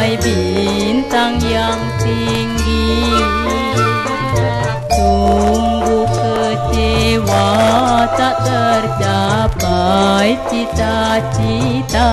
mencapai bintang yang tinggi. Sungguh kecewa tak tercapai cita-cita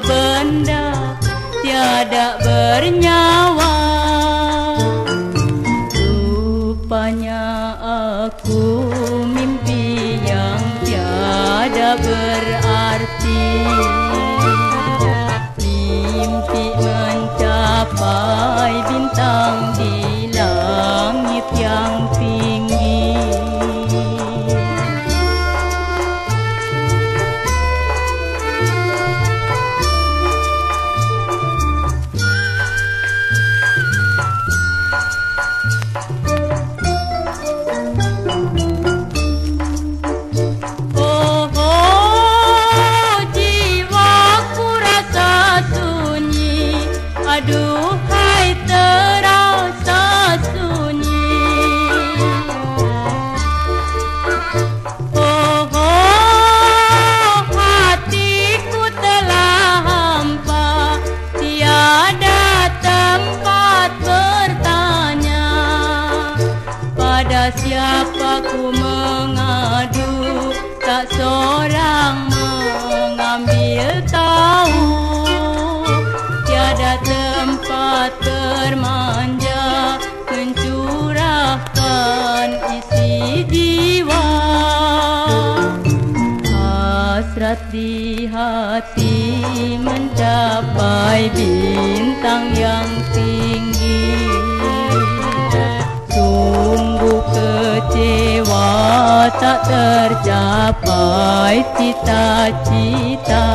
benda Tiada bernyawa. Rupanya aku mimpi yang tiada berarti Pada siapa ku mengadu? Tak seorang mengambil tahu. Tiada tempat bermanja Mencurahkan isi jiwa. Hasrat di hati mencapai bintang yang tinggi tak tercapai cita-cita